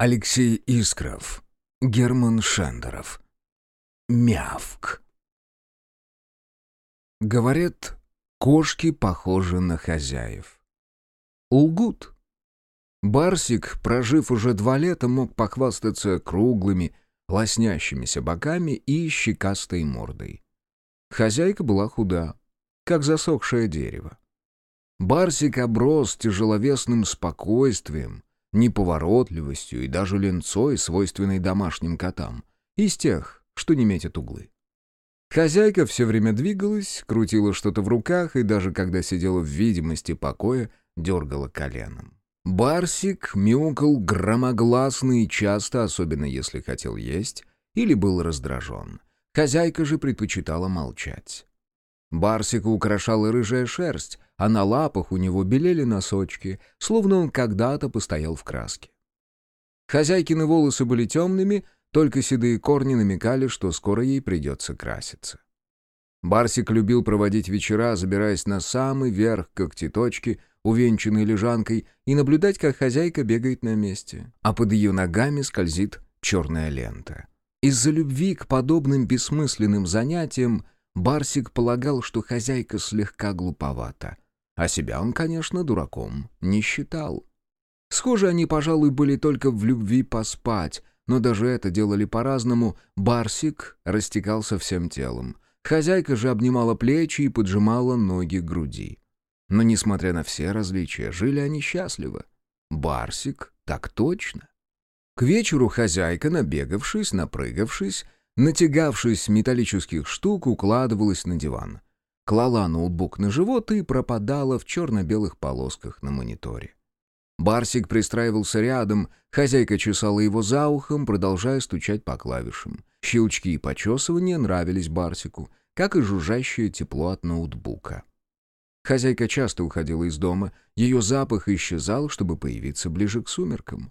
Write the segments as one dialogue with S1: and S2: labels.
S1: Алексей Искров. Герман Шендеров. Мявк. Говорят, кошки похожи на хозяев. Лгут. Барсик, прожив уже два лета, мог похвастаться круглыми, лоснящимися боками и щекастой мордой. Хозяйка была худа, как засохшее дерево. Барсик оброс тяжеловесным спокойствием, неповоротливостью и даже ленцой, свойственной домашним котам, из тех, что не метят углы. Хозяйка все время двигалась, крутила что-то в руках и даже когда сидела в видимости покоя, дергала коленом. Барсик мяукал громогласно и часто, особенно если хотел есть или был раздражен. Хозяйка же предпочитала молчать. Барсика украшала рыжая шерсть, а на лапах у него белели носочки, словно он когда-то постоял в краске. Хозяйкины волосы были темными, только седые корни намекали, что скоро ей придется краситься. Барсик любил проводить вечера, забираясь на самый верх когтеточки, увенчанной лежанкой, и наблюдать, как хозяйка бегает на месте, а под ее ногами скользит черная лента. Из-за любви к подобным бессмысленным занятиям Барсик полагал, что хозяйка слегка глуповата — а себя он, конечно, дураком не считал. Схожи они, пожалуй, были только в любви поспать, но даже это делали по-разному. Барсик растекался всем телом. Хозяйка же обнимала плечи и поджимала ноги к груди. Но, несмотря на все различия, жили они счастливо. Барсик так точно. К вечеру хозяйка, набегавшись, напрыгавшись, натягавшись металлических штук, укладывалась на диван клала ноутбук на живот и пропадала в черно-белых полосках на мониторе. Барсик пристраивался рядом, хозяйка чесала его за ухом, продолжая стучать по клавишам. Щелчки и почесывания нравились Барсику, как и жужжащее тепло от ноутбука. Хозяйка часто уходила из дома, ее запах исчезал, чтобы появиться ближе к сумеркам.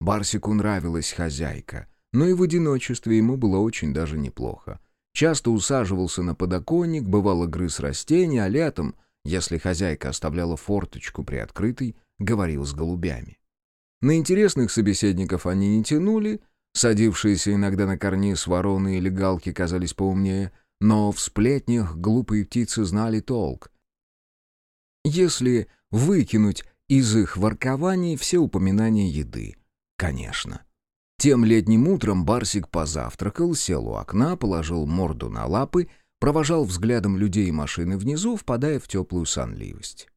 S1: Барсику нравилась хозяйка, но и в одиночестве ему было очень даже неплохо. Часто усаживался на подоконник, бывало грыз растения, а летом, если хозяйка оставляла форточку приоткрытой, говорил с голубями. На интересных собеседников они не тянули, садившиеся иногда на карниз вороны или галки казались поумнее, но в сплетнях глупые птицы знали толк. Если выкинуть из их воркований все упоминания еды, конечно. Тем летним утром Барсик позавтракал, сел у окна, положил морду на лапы, провожал взглядом людей и машины внизу, впадая в теплую сонливость.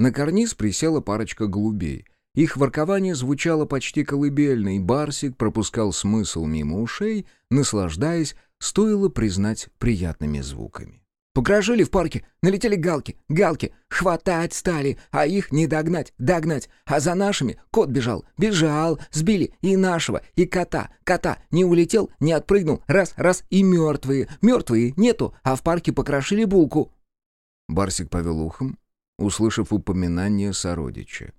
S1: На карниз присела парочка голубей. Их воркование звучало почти колыбельно, и Барсик пропускал смысл мимо ушей, наслаждаясь, стоило признать приятными звуками. Покражили в парке, налетели галки, галки, хватать стали, а их не догнать, догнать. А за нашими кот бежал, бежал, сбили и нашего, и кота, кота, не улетел, не отпрыгнул, раз, раз, и мертвые, мертвые нету, а в парке покрошили булку. Барсик повел ухом, услышав упоминание сородича.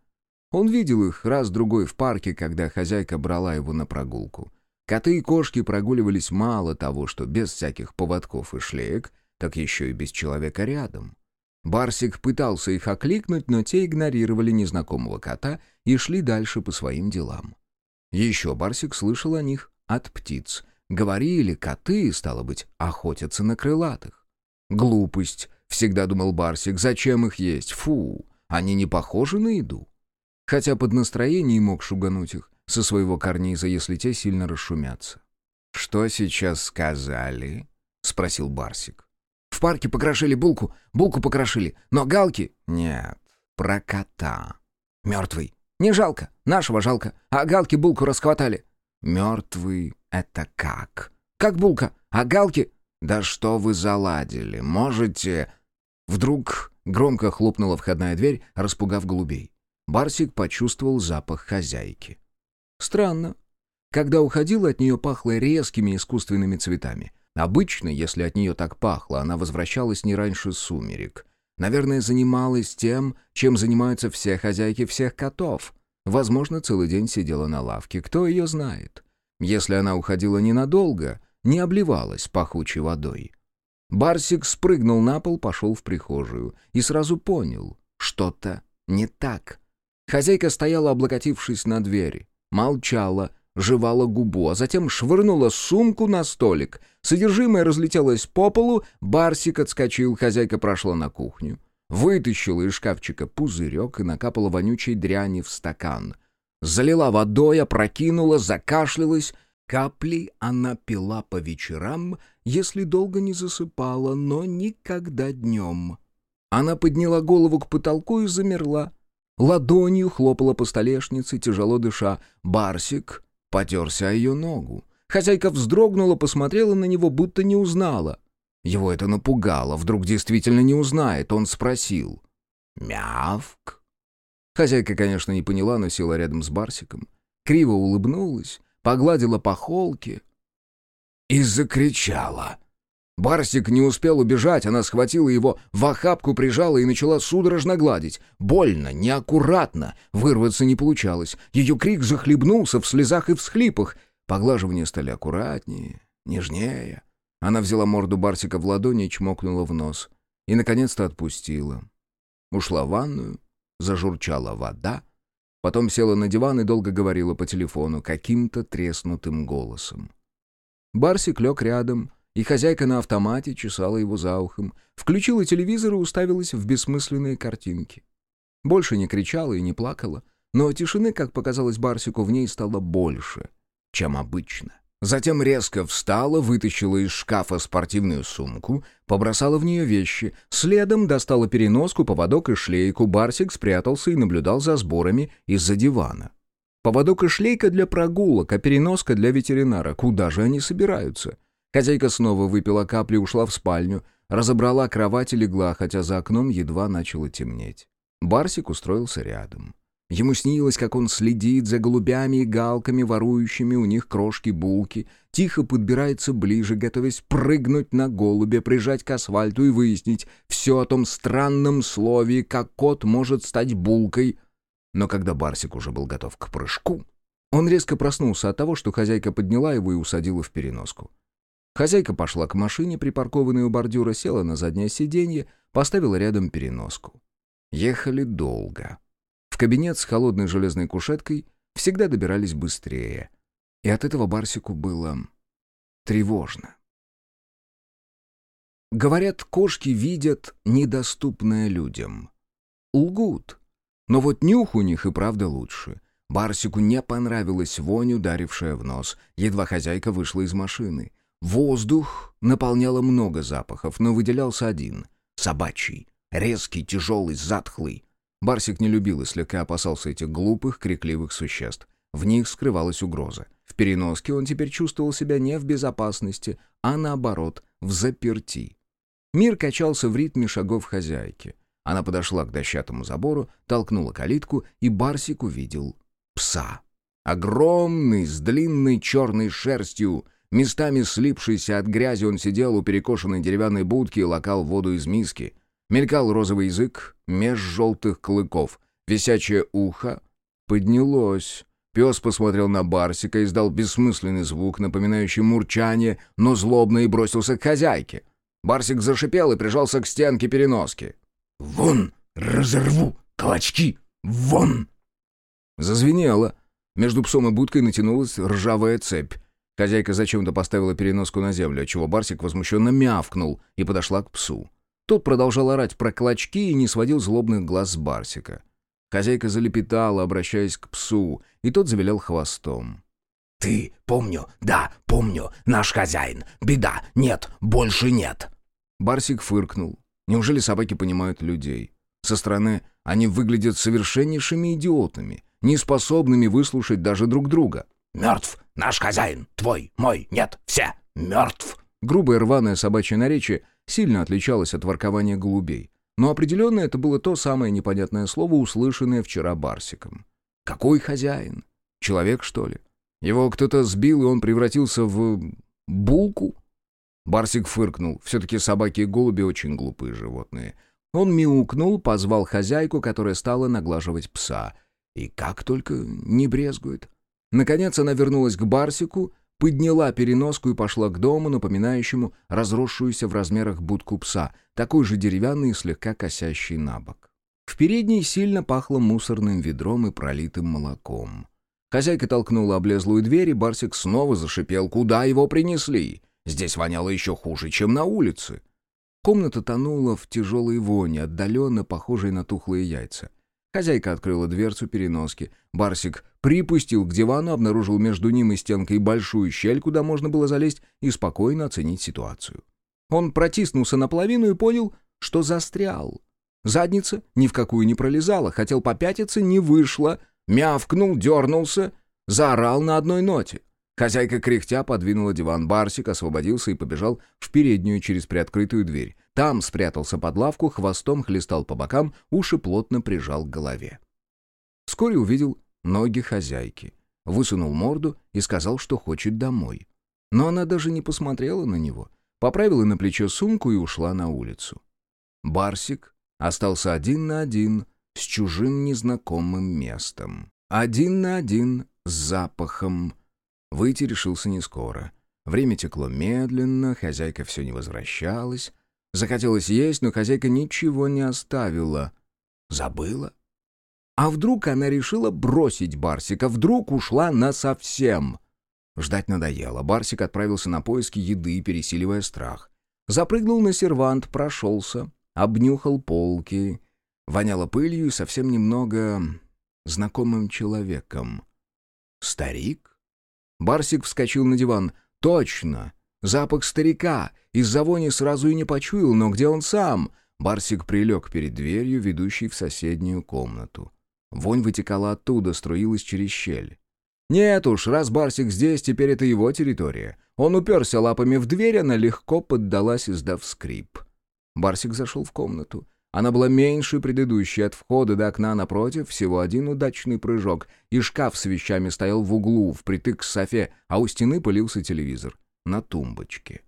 S1: Он видел их раз-другой в парке, когда хозяйка брала его на прогулку. Коты и кошки прогуливались мало того, что без всяких поводков и шлеек, так еще и без человека рядом. Барсик пытался их окликнуть, но те игнорировали незнакомого кота и шли дальше по своим делам. Еще Барсик слышал о них от птиц. Говорили, коты, стало быть, охотятся на крылатых. Глупость, всегда думал Барсик, зачем их есть? Фу, они не похожи на еду. Хотя под настроение мог шугануть их со своего карниза, если те сильно расшумятся. «Что сейчас сказали?» — спросил Барсик парке покрошили булку, булку покрошили, но галки... Нет, про кота. Мертвый. Не жалко, нашего жалко, а галки булку расхватали. Мертвый — это как? Как булка, а галки... Да что вы заладили, можете... Вдруг громко хлопнула входная дверь, распугав голубей. Барсик почувствовал запах хозяйки. Странно. Когда уходил, от нее пахло резкими искусственными цветами. Обычно, если от нее так пахло, она возвращалась не раньше сумерек. Наверное, занималась тем, чем занимаются все хозяйки всех котов. Возможно, целый день сидела на лавке, кто ее знает. Если она уходила ненадолго, не обливалась пахучей водой. Барсик спрыгнул на пол, пошел в прихожую и сразу понял, что-то не так. Хозяйка стояла, облокотившись на двери. молчала, жевала губу, а затем швырнула сумку на столик. Содержимое разлетелось по полу, Барсик отскочил, хозяйка прошла на кухню. Вытащила из шкафчика пузырек и накапала вонючей дряни в стакан. Залила водой, опрокинула, закашлялась. Капли она пила по вечерам, если долго не засыпала, но никогда днем. Она подняла голову к потолку и замерла. Ладонью хлопала по столешнице, тяжело дыша. Барсик потерся о ее ногу. Хозяйка вздрогнула, посмотрела на него, будто не узнала. Его это напугало, вдруг действительно не узнает. Он спросил. «Мявк?» Хозяйка, конечно, не поняла, но села рядом с Барсиком. Криво улыбнулась, погладила по холке и закричала. Барсик не успел убежать, она схватила его, в охапку прижала и начала судорожно гладить. Больно, неаккуратно, вырваться не получалось. Ее крик захлебнулся в слезах и всхлипах. Поглаживания стали аккуратнее, нежнее. Она взяла морду Барсика в ладони и чмокнула в нос. И, наконец-то, отпустила. Ушла в ванную, зажурчала вода, потом села на диван и долго говорила по телефону каким-то треснутым голосом. Барсик лег рядом, и хозяйка на автомате чесала его за ухом, включила телевизор и уставилась в бессмысленные картинки. Больше не кричала и не плакала, но тишины, как показалось Барсику, в ней стало больше, чем обычно. Затем резко встала, вытащила из шкафа спортивную сумку, побросала в нее вещи, следом достала переноску, поводок и шлейку, Барсик спрятался и наблюдал за сборами из-за дивана. Поводок и шлейка для прогулок, а переноска для ветеринара. Куда же они собираются? Хозяйка снова выпила капли, ушла в спальню, разобрала кровать и легла, хотя за окном едва начало темнеть. Барсик устроился рядом. Ему снилось, как он следит за голубями и галками, ворующими у них крошки-булки, тихо подбирается ближе, готовясь прыгнуть на голубя, прижать к асфальту и выяснить все о том странном слове, как кот может стать булкой. Но когда Барсик уже был готов к прыжку, он резко проснулся от того, что хозяйка подняла его и усадила в переноску. Хозяйка пошла к машине, припаркованной у бордюра, села на заднее сиденье, поставила рядом переноску. Ехали долго кабинет с холодной железной кушеткой всегда добирались быстрее. И от этого Барсику было тревожно. Говорят, кошки видят недоступное людям. Лгут. Но вот нюх у них и правда лучше. Барсику не понравилась вонь, ударившая в нос. Едва хозяйка вышла из машины. Воздух наполняло много запахов, но выделялся один — собачий. Резкий, тяжелый, затхлый. Барсик не любил и слегка опасался этих глупых, крикливых существ. В них скрывалась угроза. В переноске он теперь чувствовал себя не в безопасности, а наоборот, в заперти. Мир качался в ритме шагов хозяйки. Она подошла к дощатому забору, толкнула калитку, и Барсик увидел пса. Огромный, с длинной черной шерстью, местами слипшийся от грязи, он сидел у перекошенной деревянной будки и лакал воду из миски. Мелькал розовый язык меж желтых клыков. Висячее ухо поднялось. Пес посмотрел на Барсика, издал бессмысленный звук, напоминающий мурчание, но злобно и бросился к хозяйке. Барсик зашипел и прижался к стенке переноски. «Вон! Разорву! Клочки! Вон!» Зазвенело. Между псом и будкой натянулась ржавая цепь. Хозяйка зачем-то поставила переноску на землю, отчего Барсик возмущенно мявкнул и подошла к псу. Тот продолжал орать про клочки и не сводил злобных глаз с Барсика. Хозяйка залепетала, обращаясь к псу, и тот завилял хвостом. «Ты, помню, да, помню, наш хозяин. Беда, нет, больше нет». Барсик фыркнул. Неужели собаки понимают людей? Со стороны они выглядят совершеннейшими идиотами, неспособными выслушать даже друг друга. «Мертв! Наш хозяин! Твой, мой, нет, все! Мертв!» Грубое рваное собачье наречие сильно отличалось от воркования голубей. Но определенно это было то самое непонятное слово, услышанное вчера Барсиком. Какой хозяин? Человек, что ли? Его кто-то сбил, и он превратился в... булку? Барсик фыркнул. Все-таки собаки и голуби очень глупые животные. Он мяукнул, позвал хозяйку, которая стала наглаживать пса. И как только не брезгует. Наконец она вернулась к Барсику подняла переноску и пошла к дому, напоминающему разросшуюся в размерах будку пса, такой же деревянный и слегка косящий на бок. В передней сильно пахло мусорным ведром и пролитым молоком. Хозяйка толкнула облезлую дверь, и Барсик снова зашипел, куда его принесли. Здесь воняло еще хуже, чем на улице. Комната тонула в тяжелой воне, отдаленно похожей на тухлые яйца. Хозяйка открыла дверцу переноски. Барсик припустил к дивану, обнаружил между ним и стенкой большую щель, куда можно было залезть и спокойно оценить ситуацию. Он протиснулся наполовину и понял, что застрял. Задница ни в какую не пролезала, хотел попятиться, не вышло, мявкнул, дернулся, заорал на одной ноте. Хозяйка кряхтя подвинула диван. Барсик освободился и побежал в переднюю через приоткрытую дверь. Там спрятался под лавку, хвостом хлестал по бокам, уши плотно прижал к голове. Вскоре увидел ноги хозяйки. Высунул морду и сказал, что хочет домой. Но она даже не посмотрела на него. Поправила на плечо сумку и ушла на улицу. Барсик остался один на один с чужим незнакомым местом. Один на один с запахом. Выйти решился не скоро. Время текло медленно, хозяйка все не возвращалась. Захотелось есть, но хозяйка ничего не оставила. Забыла? А вдруг она решила бросить Барсика, вдруг ушла насовсем? Ждать надоело. Барсик отправился на поиски еды, пересиливая страх. Запрыгнул на сервант, прошелся, обнюхал полки. Воняло пылью и совсем немного знакомым человеком. Старик? Барсик вскочил на диван. «Точно! Запах старика! Из-за вони сразу и не почуял, но где он сам?» Барсик прилег перед дверью, ведущей в соседнюю комнату. Вонь вытекала оттуда, струилась через щель. Нет уж, раз Барсик здесь, теперь это его территория. Он уперся лапами в дверь, она легко поддалась, издав скрип. Барсик зашел в комнату. Она была меньше предыдущей, от входа до окна напротив всего один удачный прыжок, и шкаф с вещами стоял в углу, впритык к софе, а у стены пылился телевизор на тумбочке.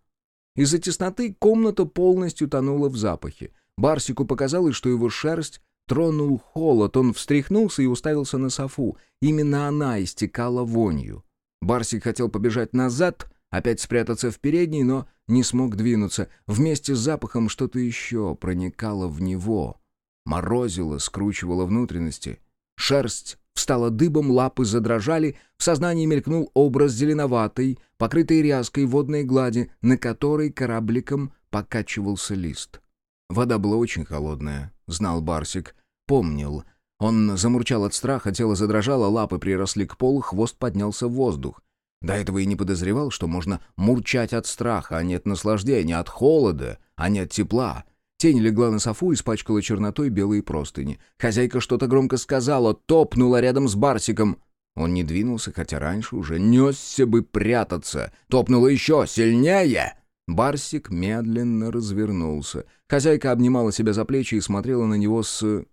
S1: Из-за тесноты комната полностью тонула в запахе. Барсику показалось, что его шерсть тронул холод, он встряхнулся и уставился на софу. Именно она истекала вонью. Барсик хотел побежать назад, опять спрятаться в передней, но не смог двинуться. Вместе с запахом что-то еще проникало в него. Морозило, скручивало внутренности. Шерсть встала дыбом, лапы задрожали, в сознании мелькнул образ зеленоватой, покрытой ряской водной глади, на которой корабликом покачивался лист. Вода была очень холодная, знал Барсик, помнил. Он замурчал от страха, тело задрожало, лапы приросли к полу, хвост поднялся в воздух. До этого и не подозревал, что можно мурчать от страха, а не от наслаждения, от холода, а не от тепла. Тень легла на софу, и испачкала чернотой белые простыни. Хозяйка что-то громко сказала, топнула рядом с Барсиком. Он не двинулся, хотя раньше уже несся бы прятаться. Топнула еще сильнее. Барсик медленно развернулся. Хозяйка обнимала себя за плечи и смотрела на него с...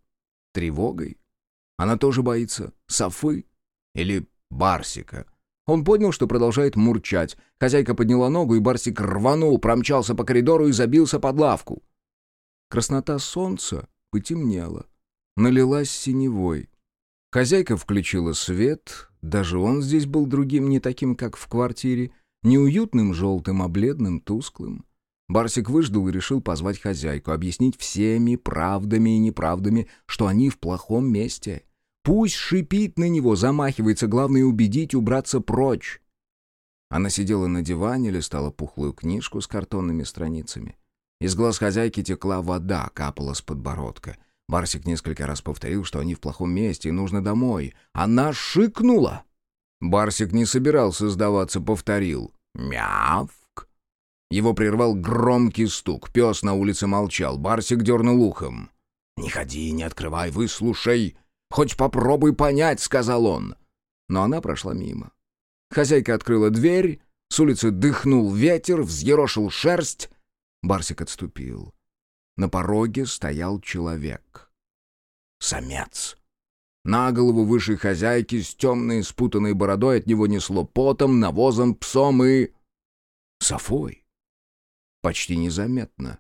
S1: тревогой. Она тоже боится Софы или Барсика. Он понял, что продолжает мурчать. Хозяйка подняла ногу, и Барсик рванул, промчался по коридору и забился под лавку. Краснота солнца потемнела, налилась синевой. Хозяйка включила свет, даже он здесь был другим, не таким, как в квартире, не уютным желтым, а бледным, тусклым. Барсик выждал и решил позвать хозяйку, объяснить всеми правдами и неправдами, что они в плохом месте — Пусть шипит на него, замахивается, главное убедить убраться прочь. Она сидела на диване, листала пухлую книжку с картонными страницами. Из глаз хозяйки текла вода, капала с подбородка. Барсик несколько раз повторил, что они в плохом месте и нужно домой. Она шикнула. Барсик не собирался сдаваться, повторил. «Мявк!» Его прервал громкий стук. Пес на улице молчал. Барсик дернул ухом. «Не ходи, не открывай, выслушай!» Хоть попробуй понять», — сказал он. Но она прошла мимо. Хозяйка открыла дверь, с улицы дыхнул ветер, взъерошил шерсть. Барсик отступил. На пороге стоял человек. Самец. На голову выше хозяйки с темной спутанной бородой от него несло потом, навозом, псом и... Софой. Почти незаметно.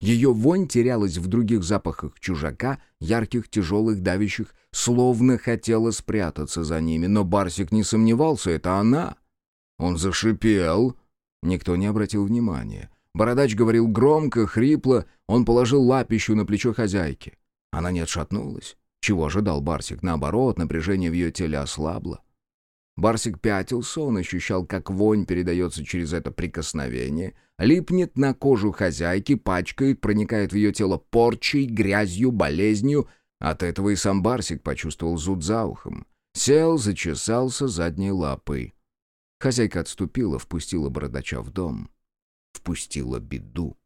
S1: Ее вонь терялась в других запахах чужака, ярких, тяжелых, давящих, словно хотела спрятаться за ними, но Барсик не сомневался, это она. Он зашипел. Никто не обратил внимания. Бородач говорил громко, хрипло, он положил лапищу на плечо хозяйки. Она не отшатнулась. Чего ожидал Барсик? Наоборот, напряжение в ее теле ослабло. Барсик пятился, он ощущал, как вонь передается через это прикосновение, липнет на кожу хозяйки, пачкает, проникает в ее тело порчей, грязью, болезнью. От этого и сам Барсик почувствовал зуд за ухом. Сел, зачесался задней лапой. Хозяйка отступила, впустила бородача в дом. Впустила беду.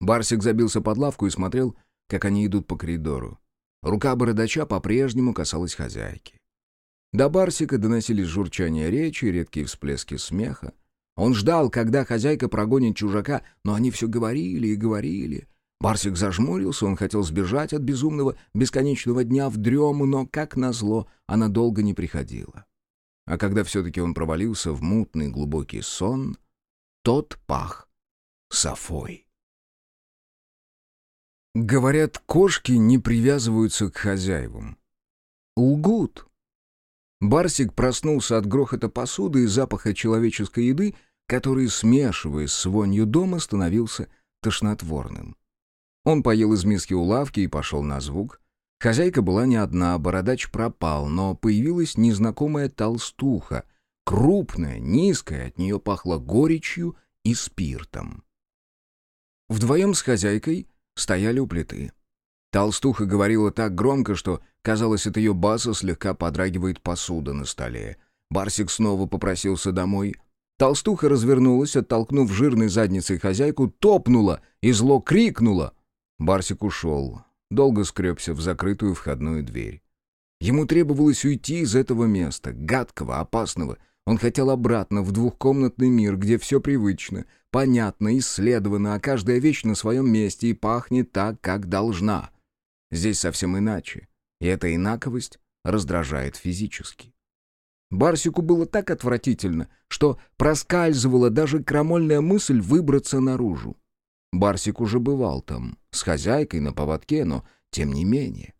S1: Барсик забился под лавку и смотрел, как они идут по коридору. Рука бородача по-прежнему касалась хозяйки. До Барсика доносились журчание речи и редкие всплески смеха. Он ждал, когда хозяйка прогонит чужака, но они все говорили и говорили. Барсик зажмурился, он хотел сбежать от безумного бесконечного дня в дрему, но, как назло, она долго не приходила. А когда все-таки он провалился в мутный глубокий сон, тот пах Софой. Говорят, кошки не привязываются к хозяевам. Лгут. Барсик проснулся от грохота посуды и запаха человеческой еды, который, смешиваясь с вонью дома, становился тошнотворным. Он поел из миски у лавки и пошел на звук. Хозяйка была не одна, бородач пропал, но появилась незнакомая толстуха, крупная, низкая, от нее пахло горечью и спиртом. Вдвоем с хозяйкой стояли у плиты. Толстуха говорила так громко, что, казалось, от ее баса слегка подрагивает посуда на столе. Барсик снова попросился домой. Толстуха развернулась, оттолкнув жирной задницей хозяйку, топнула и зло крикнула. Барсик ушел, долго скребся в закрытую входную дверь. Ему требовалось уйти из этого места, гадкого, опасного. Он хотел обратно в двухкомнатный мир, где все привычно, понятно, исследовано, а каждая вещь на своем месте и пахнет так, как должна. Здесь совсем иначе, и эта инаковость раздражает физически. Барсику было так отвратительно, что проскальзывала даже крамольная мысль выбраться наружу. Барсик уже бывал там, с хозяйкой на поводке, но тем не менее.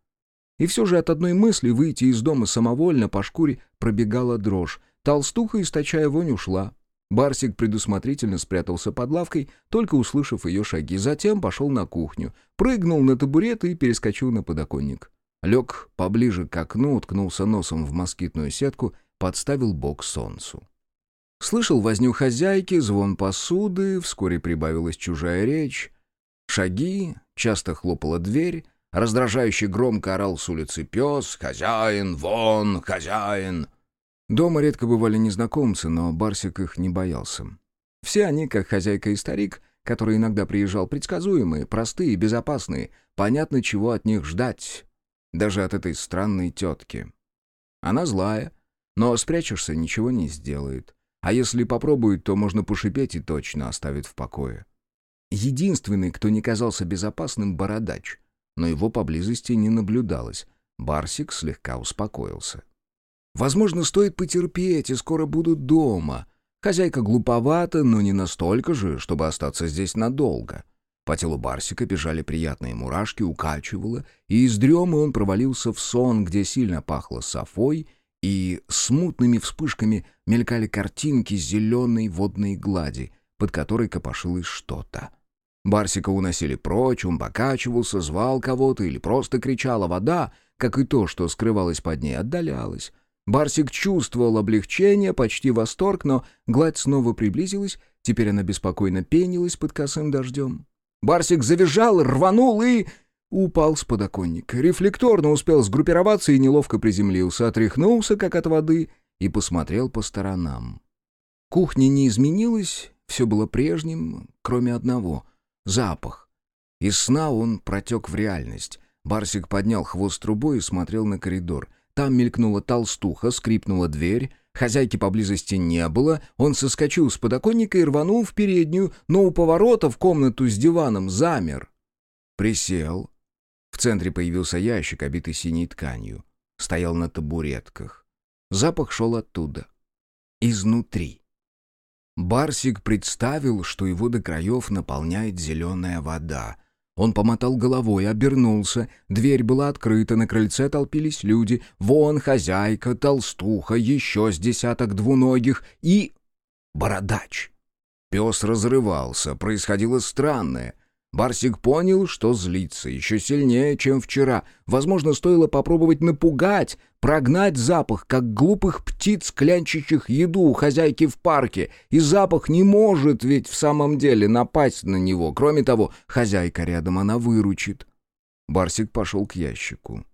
S1: И все же от одной мысли выйти из дома самовольно по шкуре пробегала дрожь. Толстуха, источая вонь, ушла. Барсик предусмотрительно спрятался под лавкой, только услышав ее шаги. Затем пошел на кухню, прыгнул на табурет и перескочил на подоконник. Лег поближе к окну, уткнулся носом в москитную сетку, подставил бок солнцу. Слышал возню хозяйки, звон посуды, вскоре прибавилась чужая речь. Шаги, часто хлопала дверь, раздражающе громко орал с улицы пес «Хозяин, вон, хозяин!» Дома редко бывали незнакомцы, но Барсик их не боялся. Все они, как хозяйка и старик, который иногда приезжал, предсказуемые, простые, безопасные, понятно, чего от них ждать. Даже от этой странной тетки. Она злая, но спрячешься, ничего не сделает. А если попробует, то можно пошипеть и точно оставит в покое. Единственный, кто не казался безопасным, — бородач. Но его поблизости не наблюдалось. Барсик слегка успокоился. Возможно, стоит потерпеть, и скоро будут дома. Хозяйка глуповата, но не настолько же, чтобы остаться здесь надолго. По телу Барсика бежали приятные мурашки, укачивало, и из дремы он провалился в сон, где сильно пахло софой, и смутными вспышками мелькали картинки зеленой водной глади, под которой копошилось что-то. Барсика уносили прочь, он покачивался, звал кого-то или просто кричала вода, как и то, что скрывалось под ней, отдалялось. Барсик чувствовал облегчение, почти восторг, но гладь снова приблизилась, теперь она беспокойно пенилась под косым дождем. Барсик завизжал, рванул и... Упал с подоконника. Рефлекторно успел сгруппироваться и неловко приземлился, отряхнулся, как от воды, и посмотрел по сторонам. Кухня не изменилась, все было прежним, кроме одного — запах. Из сна он протек в реальность. Барсик поднял хвост трубой и смотрел на коридор — там мелькнула толстуха, скрипнула дверь. Хозяйки поблизости не было. Он соскочил с подоконника и рванул в переднюю, но у поворота в комнату с диваном замер. Присел. Центре появился ящик, обитый синей тканью. Стоял на табуретках. Запах шел оттуда. Изнутри. Барсик представил, что его до краев наполняет зеленая вода — он помотал головой, обернулся. Дверь была открыта, на крыльце толпились люди. Вон хозяйка, толстуха, еще с десяток двуногих и... Бородач. Пес разрывался, происходило странное. Барсик понял, что злится еще сильнее, чем вчера. Возможно, стоило попробовать напугать, прогнать запах, как глупых птиц, клянчащих еду у хозяйки в парке. И запах не может ведь в самом деле напасть на него. Кроме того, хозяйка рядом, она выручит. Барсик пошел к ящику.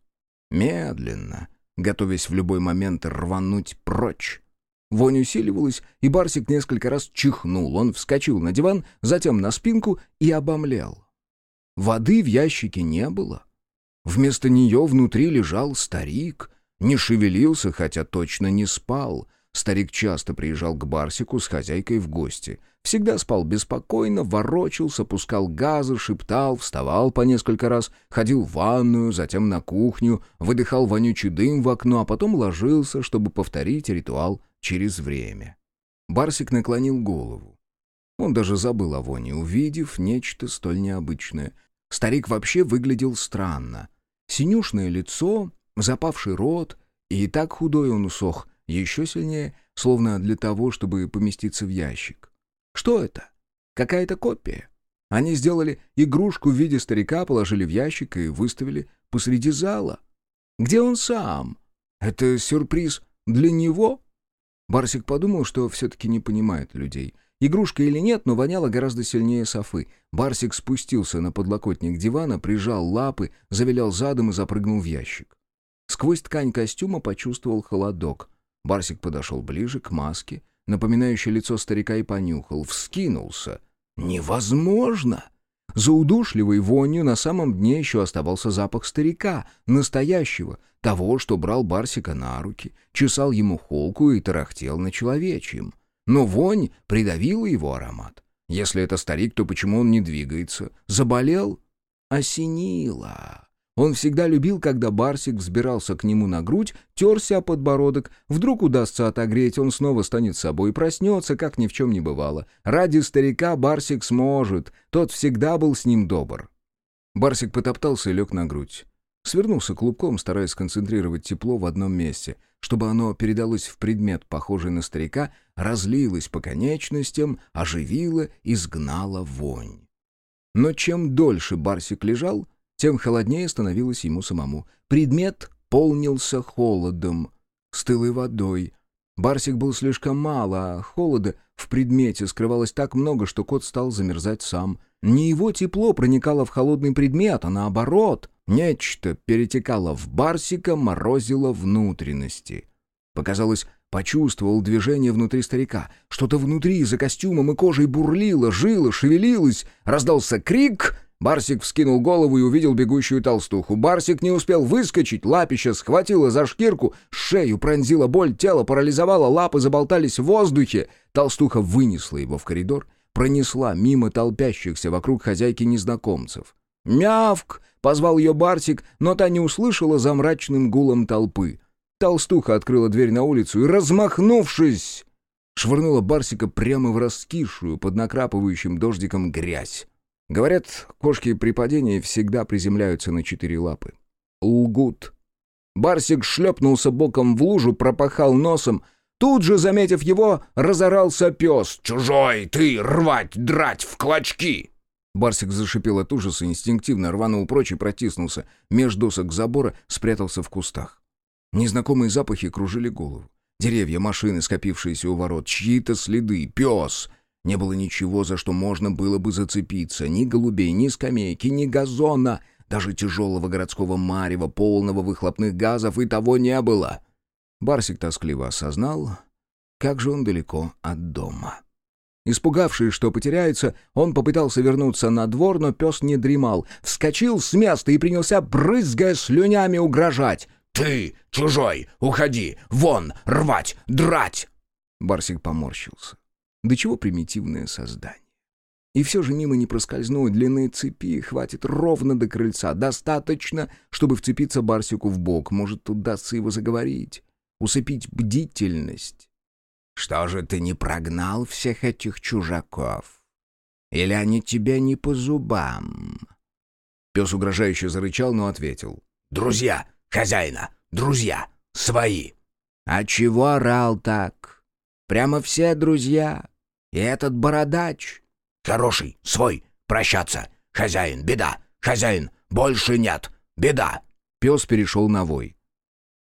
S1: Медленно, готовясь в любой момент рвануть прочь. Вонь усиливалась, и Барсик несколько раз чихнул. Он вскочил на диван, затем на спинку и обомлел. Воды в ящике не было. Вместо нее внутри лежал старик. Не шевелился, хотя точно не спал. Старик часто приезжал к Барсику с хозяйкой в гости. Всегда спал беспокойно, ворочался, пускал газы, шептал, вставал по несколько раз, ходил в ванную, затем на кухню, выдыхал вонючий дым в окно, а потом ложился, чтобы повторить ритуал через время. Барсик наклонил голову. Он даже забыл о воне, увидев нечто столь необычное. Старик вообще выглядел странно. Синюшное лицо, запавший рот, и так худой он усох, еще сильнее, словно для того, чтобы поместиться в ящик. Что это? Какая-то копия. Они сделали игрушку в виде старика, положили в ящик и выставили посреди зала. Где он сам? Это сюрприз для него? Барсик подумал, что все-таки не понимает людей. Игрушка или нет, но воняло гораздо сильнее Софы. Барсик спустился на подлокотник дивана, прижал лапы, завилял задом и запрыгнул в ящик. Сквозь ткань костюма почувствовал холодок. Барсик подошел ближе к маске, напоминающей лицо старика, и понюхал. Вскинулся. «Невозможно!» За удушливой вонью на самом дне еще оставался запах старика, настоящего, того, что брал Барсика на руки, чесал ему холку и тарахтел на человечьем. Но вонь придавила его аромат. Если это старик, то почему он не двигается? Заболел? Осенило. Он всегда любил, когда Барсик взбирался к нему на грудь, терся о подбородок. Вдруг удастся отогреть, он снова станет собой проснется, как ни в чем не бывало. Ради старика Барсик сможет, тот всегда был с ним добр. Барсик потоптался и лег на грудь. Свернулся клубком, стараясь сконцентрировать тепло в одном месте, чтобы оно передалось в предмет, похожий на старика, разлилось по конечностям, оживило и сгнало вонь. Но чем дольше Барсик лежал, тем холоднее становилось ему самому. Предмет полнился холодом, стылой водой. Барсик был слишком мало, а холода в предмете скрывалось так много, что кот стал замерзать сам. Не его тепло проникало в холодный предмет, а наоборот. Нечто перетекало в Барсика, морозило внутренности. Показалось, почувствовал движение внутри старика. Что-то внутри, за костюмом и кожей бурлило, жило, шевелилось. Раздался крик — Барсик вскинул голову и увидел бегущую толстуху. Барсик не успел выскочить, лапища схватила за шкирку, шею пронзила боль, тело парализовало, лапы заболтались в воздухе. Толстуха вынесла его в коридор, пронесла мимо толпящихся вокруг хозяйки незнакомцев. «Мявк!» — позвал ее Барсик, но та не услышала за мрачным гулом толпы. Толстуха открыла дверь на улицу и, размахнувшись, швырнула Барсика прямо в раскисшую под накрапывающим дождиком грязь. Говорят, кошки при падении всегда приземляются на четыре лапы. Лгут. Барсик шлепнулся боком в лужу, пропахал носом. Тут же, заметив его, разорался пес. «Чужой ты! Рвать, драть в клочки!» Барсик зашипел от ужаса, инстинктивно рванул прочь и протиснулся. Меж досок забора спрятался в кустах. Незнакомые запахи кружили голову. Деревья, машины, скопившиеся у ворот, чьи-то следы, пес. Не было ничего, за что можно было бы зацепиться. Ни голубей, ни скамейки, ни газона. Даже тяжелого городского марева, полного выхлопных газов, и того не было. Барсик тоскливо осознал, как же он далеко от дома. Испугавшись, что потеряется, он попытался вернуться на двор, но пес не дремал. Вскочил с места и принялся, брызгая слюнями, угрожать. «Ты, чужой, уходи! Вон, рвать, драть!» Барсик поморщился. Да чего примитивное создание. И все же мимо не проскользнуть, длины цепи хватит ровно до крыльца. Достаточно, чтобы вцепиться Барсику в бок. Может, удастся его заговорить, усыпить бдительность. «Что же ты не прогнал всех этих чужаков? Или они тебе не по зубам?» Пес угрожающе зарычал, но ответил. «Друзья! Хозяина! Друзья! Свои!» «А чего орал так? Прямо все друзья!» И этот бородач... Хороший, свой, прощаться.
S2: Хозяин, беда! Хозяин, больше нет! Беда!»
S1: Пес перешел на вой.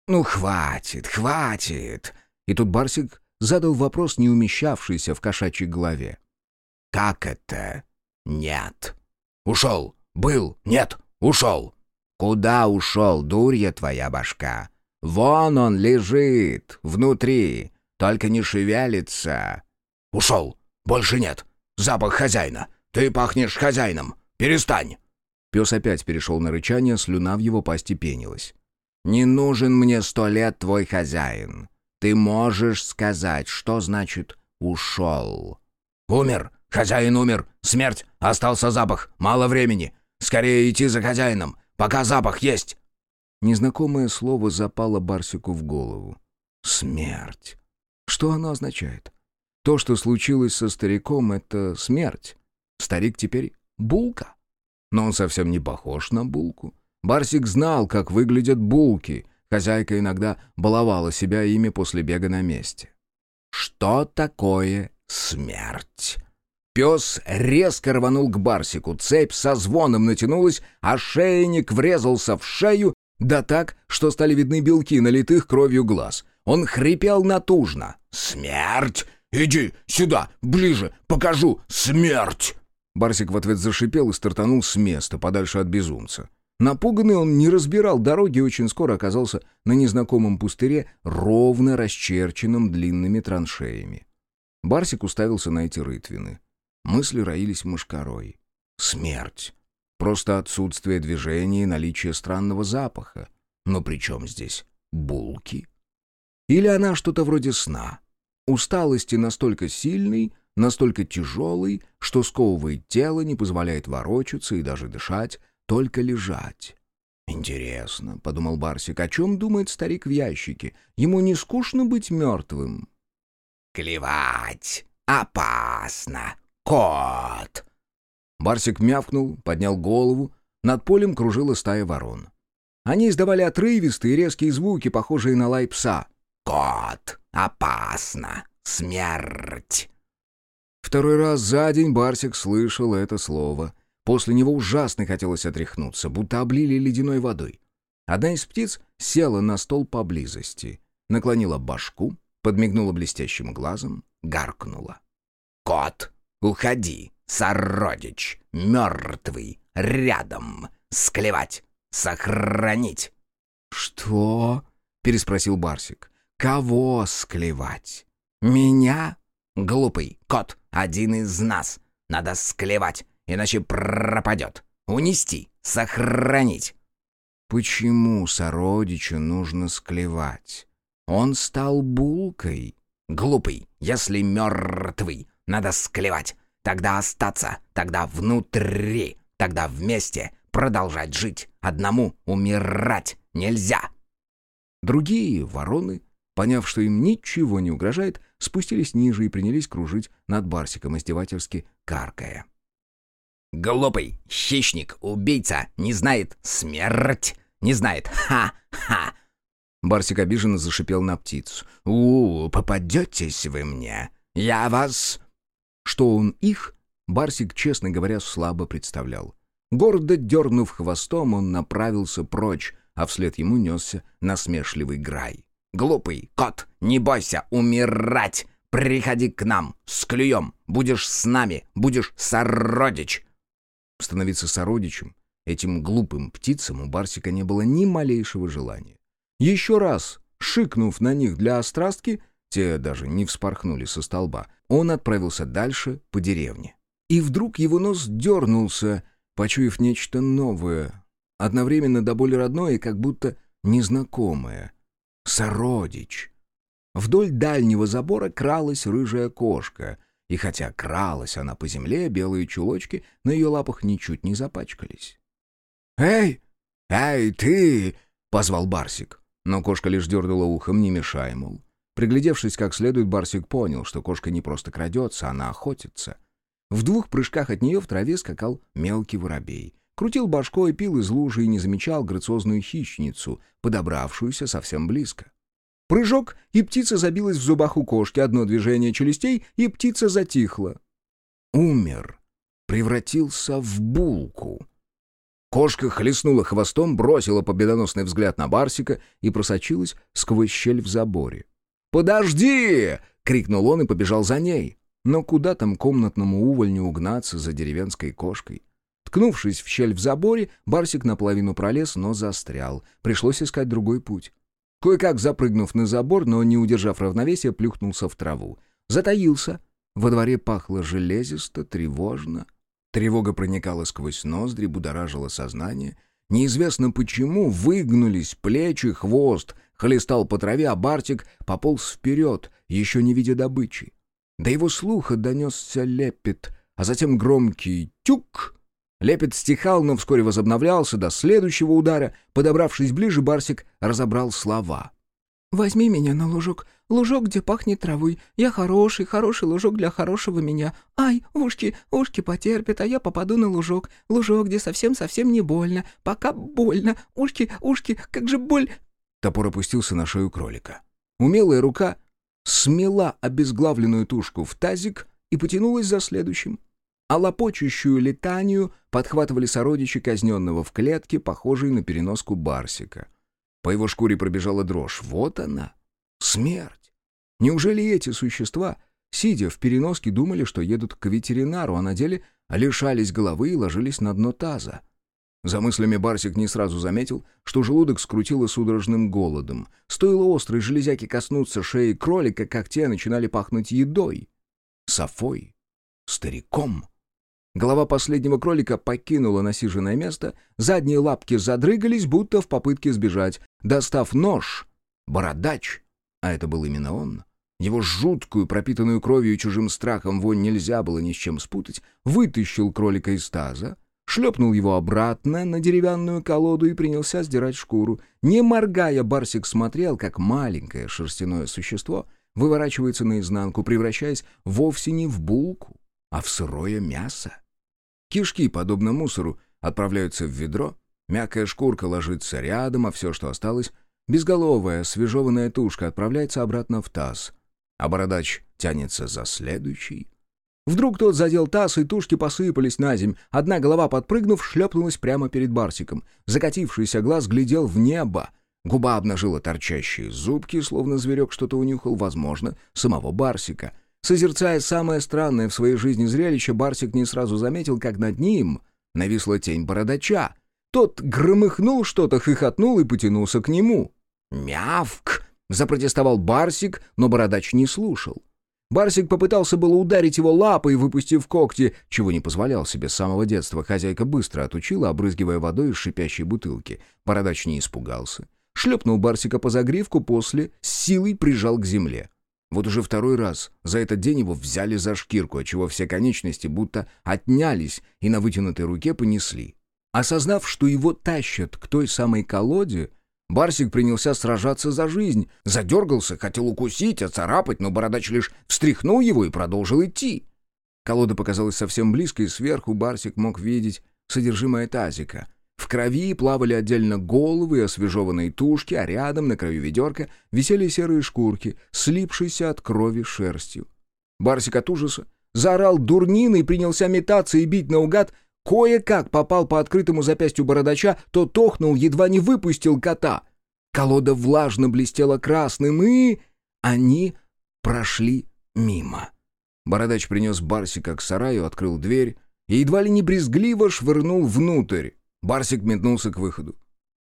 S2: «Ну, хватит, хватит!»
S1: И тут Барсик задал вопрос, не умещавшийся в кошачьей голове.
S2: «Как это? Нет. Ушел. Был. Нет. Ушел. Куда ушел, дурья твоя башка? Вон он лежит, внутри, только не шевелится. Ушел. Больше нет. Запах хозяина. Ты пахнешь хозяином. Перестань!»
S1: Пес опять перешел на рычание, слюна в его пасти пенилась.
S2: «Не нужен мне сто лет твой хозяин. Ты можешь сказать, что значит «ушел». «Умер! Хозяин умер! Смерть! Остался запах! Мало времени! Скорее идти за хозяином, пока запах есть!»
S1: Незнакомое слово запало Барсику в голову. «Смерть». Что оно означает? То, что случилось со стариком, — это смерть. Старик теперь булка. Но он совсем не похож на булку. Барсик знал, как выглядят булки. Хозяйка иногда баловала себя ими после бега на месте.
S2: «Что такое смерть?»
S1: Пес резко рванул к Барсику, цепь со звоном натянулась, а шейник врезался в шею, да так, что стали видны белки, налитых кровью глаз. Он хрипел натужно.
S2: «Смерть! Иди сюда, ближе, покажу! Смерть!»
S1: Барсик в ответ зашипел и стартанул с места, подальше от безумца. Напуганный он не разбирал дороги и очень скоро оказался на незнакомом пустыре, ровно расчерченном длинными траншеями. Барсик уставился на эти рытвины. Мысли роились мошкарой. Смерть. Просто отсутствие движения и наличие странного запаха. Но при чем здесь булки? Или она что-то вроде сна? Усталости настолько сильной, настолько тяжелый, что сковывает тело, не позволяет ворочаться и даже дышать, только лежать. «Интересно», — подумал Барсик, — «о чем думает старик в ящике? Ему не скучно быть мертвым?»
S2: «Клевать! Опасно! Кот!»
S1: Барсик мявкнул, поднял голову. Над полем кружила стая ворон. Они издавали отрывистые резкие звуки, похожие на лай пса.
S2: «Кот! Опасно! Смерть!»
S1: Второй раз за день Барсик слышал это слово. После него ужасно хотелось отряхнуться, будто облили ледяной водой. Одна из птиц села на стол поблизости, наклонила башку, подмигнула блестящим глазом, гаркнула.
S2: «Кот, уходи, сородич, мертвый, рядом, склевать, сохранить!»
S1: «Что?» — переспросил Барсик. «Кого склевать? Меня?»
S2: «Глупый кот, один из нас. Надо склевать, иначе пропадет. Унести, сохранить».
S1: «Почему сородичу нужно склевать? Он стал булкой».
S2: «Глупый, если мертвый, надо склевать. Тогда остаться, тогда внутри, тогда вместе продолжать жить. Одному умирать нельзя».
S1: Другие вороны Поняв, что им ничего не угрожает, спустились ниже и принялись кружить над Барсиком, издевательски каркая.
S2: «Глупый, хищник, убийца, не знает смерть, не знает, ха-ха!»
S1: Барсик обиженно зашипел на птицу.
S2: «У, попадетесь вы мне, я вас...»
S1: Что он их, Барсик, честно говоря, слабо представлял. Гордо дернув хвостом, он направился прочь, а вслед ему несся насмешливый Грай.
S2: Глупый кот, не бойся умирать. Приходи к нам, с клюем. Будешь с нами, будешь сородич.
S1: Становиться сородичем этим глупым птицам у Барсика не было ни малейшего желания. Еще раз, шикнув на них для острастки, те даже не вспорхнули со столба, он отправился дальше по деревне. И вдруг его нос дернулся, почуяв нечто новое, одновременно до боли родное и как будто незнакомое — Сородич. Вдоль дальнего забора кралась рыжая кошка, и хотя кралась она по земле, белые чулочки на ее лапах ничуть не запачкались. «Эй! Эй, ты!» — позвал Барсик. Но кошка лишь дернула ухом, не мешай, мол. Приглядевшись как следует, Барсик понял, что кошка не просто крадется, она охотится. В двух прыжках от нее в траве скакал мелкий воробей. Крутил башкой, пил из лужи и не замечал грациозную хищницу, подобравшуюся совсем близко. Прыжок, и птица забилась в зубах у кошки. Одно движение челюстей, и птица затихла. Умер. превратился в булку. Кошка хлестнула хвостом, бросила победоносный взгляд на Барсика и просочилась сквозь щель в заборе. «Подожди!» — крикнул он и побежал за ней. Но куда там комнатному увольню угнаться за деревенской кошкой? Ткнувшись в щель в заборе, Барсик наполовину пролез, но застрял. Пришлось искать другой путь. Кое-как запрыгнув на забор, но не удержав равновесия, плюхнулся в траву. Затаился. Во дворе пахло железисто, тревожно. Тревога проникала сквозь ноздри, будоражила сознание. Неизвестно почему выгнулись плечи, хвост, хлестал по траве, а Бартик пополз вперед, еще не видя добычи. До его слуха донесся лепет, а затем громкий «тюк», Лепет стихал, но вскоре возобновлялся до следующего удара. Подобравшись ближе, Барсик разобрал слова.
S3: «Возьми меня на лужок. Лужок, где пахнет травой. Я хороший, хороший лужок для хорошего меня. Ай, ушки, ушки потерпят, а я попаду на лужок. Лужок, где совсем-совсем не больно. Пока больно. Ушки, ушки, как же боль...»
S1: Топор опустился на шею кролика. Умелая рука смела обезглавленную тушку в тазик и потянулась за следующим а лопочущую летанию подхватывали сородичи казненного в клетке, похожей на переноску барсика. По его шкуре пробежала дрожь. Вот она, смерть. Неужели эти существа, сидя в переноске, думали, что едут к ветеринару, а на деле лишались головы и ложились на дно таза? За мыслями Барсик не сразу заметил, что желудок скрутило судорожным голодом. Стоило острой железяки коснуться шеи кролика, как те начинали пахнуть едой. Софой. Стариком. Голова последнего кролика покинула насиженное место, задние лапки задрыгались, будто в попытке сбежать. Достав нож, бородач, а это был именно он, его жуткую, пропитанную кровью и чужим страхом вонь нельзя было ни с чем спутать, вытащил кролика из таза, шлепнул его обратно на деревянную колоду и принялся сдирать шкуру. Не моргая, Барсик смотрел, как маленькое шерстяное существо выворачивается наизнанку, превращаясь вовсе не в булку, а в сырое мясо. Кишки, подобно мусору, отправляются в ведро, мягкая шкурка ложится рядом, а все, что осталось, безголовая, свежеванная тушка отправляется обратно в таз, а бородач тянется за следующий. Вдруг тот задел таз, и тушки посыпались на земь. Одна голова, подпрыгнув, шлепнулась прямо перед Барсиком. Закатившийся глаз глядел в небо. Губа обнажила торчащие зубки, словно зверек что-то унюхал, возможно, самого Барсика — Созерцая самое странное в своей жизни зрелище, Барсик не сразу заметил, как над ним нависла тень бородача. Тот громыхнул что-то, хохотнул и потянулся к нему. «Мявк!» — запротестовал Барсик, но бородач не слушал. Барсик попытался было ударить его лапой, выпустив когти, чего не позволял себе с самого детства. Хозяйка быстро отучила, обрызгивая водой из шипящей бутылки. Бородач не испугался. Шлепнул Барсика по загривку, после с силой прижал к земле. Вот уже второй раз за этот день его взяли за шкирку, отчего все конечности будто отнялись и на вытянутой руке понесли. Осознав, что его тащат к той самой колоде, Барсик принялся сражаться за жизнь. Задергался, хотел укусить, оцарапать, но бородач лишь встряхнул его и продолжил идти. Колода показалась совсем близко, и сверху Барсик мог видеть содержимое тазика. Крови плавали отдельно головы и освежеванные тушки, а рядом, на краю ведерка, висели серые шкурки, слипшиеся от крови шерстью. Барсик от ужаса заорал дурнин и принялся метаться и бить наугад. Кое-как попал по открытому запястью бородача, то тохнул, едва не выпустил кота. Колода влажно блестела красным, и... Они прошли мимо. Бородач принес Барсика к сараю, открыл дверь и едва ли не брезгливо швырнул внутрь. Барсик метнулся к выходу.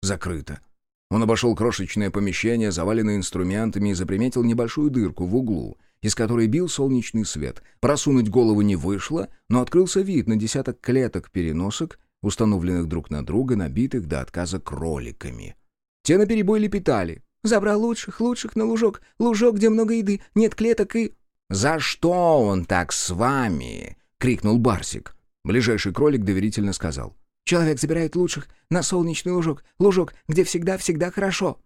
S1: Закрыто. Он обошел крошечное помещение, заваленное инструментами, и заприметил небольшую дырку в углу, из которой бил солнечный свет. Просунуть голову не вышло, но открылся вид на десяток клеток-переносок, установленных друг на друга, набитых до отказа кроликами. Те наперебой лепетали.
S3: «Забрал лучших, лучших на лужок. Лужок, где много еды, нет клеток и...»
S2: «За что он так с вами?» — крикнул Барсик.
S1: Ближайший кролик доверительно сказал.
S3: Человек забирает лучших на солнечный лужок, лужок, где всегда-всегда хорошо».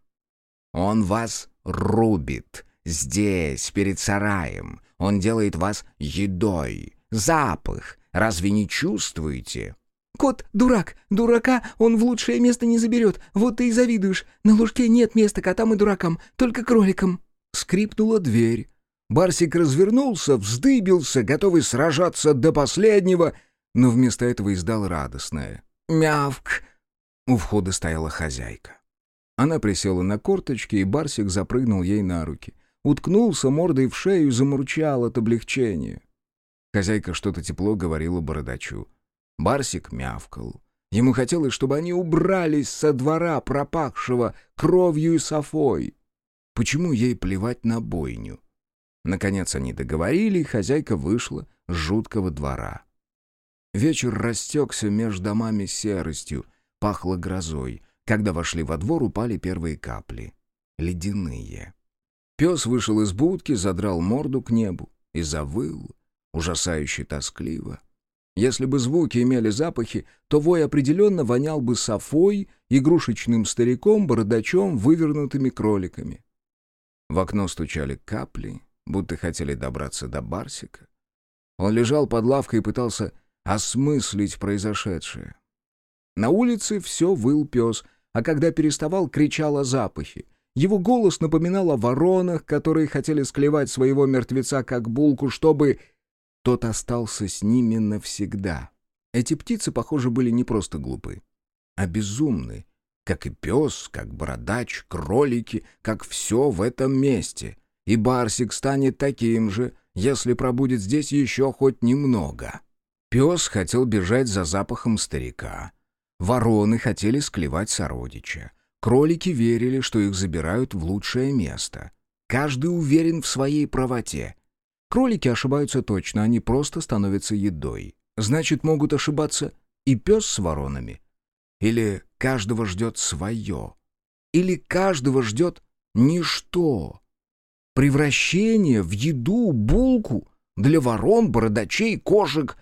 S2: «Он вас рубит. Здесь, перед сараем. Он делает вас едой. Запах. Разве не чувствуете?»
S3: «Кот — дурак. Дурака он в лучшее место не заберет. Вот ты и завидуешь. На лужке нет места котам и дуракам, только кроликам».
S1: Скрипнула дверь. Барсик развернулся, вздыбился, готовый сражаться до последнего — но вместо этого издал радостное «Мявк!». У входа стояла хозяйка. Она присела на корточки, и Барсик запрыгнул ей на руки. Уткнулся мордой в шею и замурчал от облегчения. Хозяйка что-то тепло говорила бородачу. Барсик мявкал. Ему хотелось, чтобы они убрались со двора, пропахшего кровью и софой. Почему ей плевать на бойню? Наконец они договорили, и хозяйка вышла с жуткого двора. Вечер растекся между домами серостью, пахло грозой. Когда вошли во двор, упали первые капли. Ледяные. Пес вышел из будки, задрал морду к небу и завыл, ужасающе тоскливо. Если бы звуки имели запахи, то вой определенно вонял бы софой, игрушечным стариком, бородачом, вывернутыми кроликами. В окно стучали капли, будто хотели добраться до Барсика. Он лежал под лавкой и пытался осмыслить произошедшее. На улице все выл пес, а когда переставал, кричал о запахе. Его голос напоминал о воронах, которые хотели склевать своего мертвеца как булку, чтобы тот остался с ними навсегда. Эти птицы, похоже, были не просто глупы, а безумны, как и пес, как бородач, кролики, как все в этом месте. И Барсик станет таким же, если пробудет здесь еще хоть немного. Пес хотел бежать за запахом старика. Вороны хотели склевать сородича. Кролики верили, что их забирают в лучшее место. Каждый уверен в своей правоте. Кролики ошибаются точно, они просто становятся едой. Значит, могут ошибаться и пес с воронами. Или каждого ждет свое. Или каждого ждет ничто. Превращение в еду, булку для ворон, бородачей, кошек.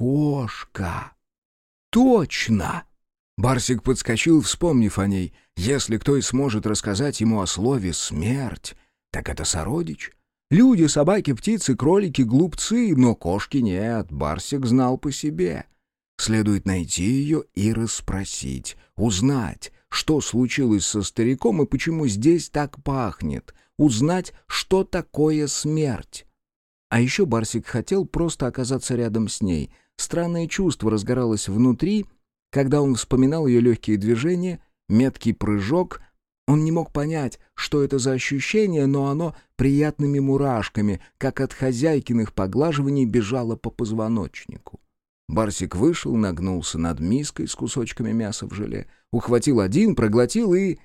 S1: Кошка. Точно! Барсик подскочил, вспомнив о ней. Если кто и сможет рассказать ему о слове «смерть», так это сородич. Люди, собаки, птицы, кролики, глупцы, но кошки нет, Барсик знал по себе. Следует найти ее и расспросить, узнать, что случилось со стариком и почему здесь так пахнет, узнать, что такое смерть. А еще Барсик хотел просто оказаться рядом с ней. Странное чувство разгоралось внутри, когда он вспоминал ее легкие движения, меткий прыжок. Он не мог понять, что это за ощущение, но оно приятными мурашками, как от хозяйкиных поглаживаний, бежало по позвоночнику. Барсик вышел, нагнулся над миской с кусочками мяса в желе, ухватил один, проглотил и...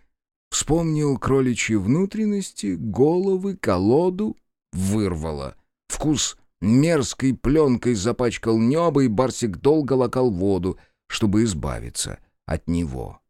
S1: Вспомнил кроличьи внутренности, головы, колоду, вырвало. Вкус мерзкой пленкой запачкал небо, и Барсик долго лакал воду, чтобы избавиться от него.